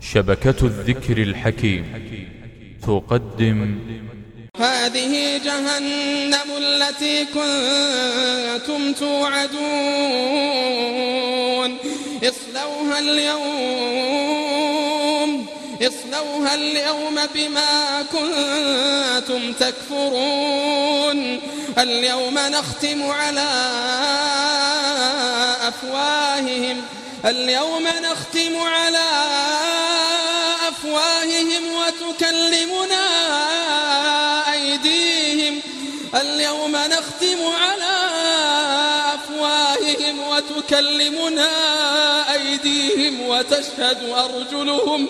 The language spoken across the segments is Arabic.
شبكة الذكر الحكيم. تقدم. هذه جهنم التي كنتم توعدون. اصلوها اليوم. اصلوها اليوم بما كنتم تكفرون. اليوم نختم على أفواههم. اليوم نختم على أفواههم وتكلمنا أيديهم. اليوم نختم على أفواههم وتكلمنا أيديهم وتشهد أرجلهم.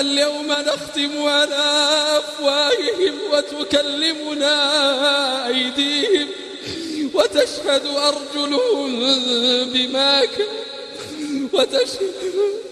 اليوم نختم على أفواههم وتكلمنا أيديهم وتشهد أرجلهم بما كانوا وتشهد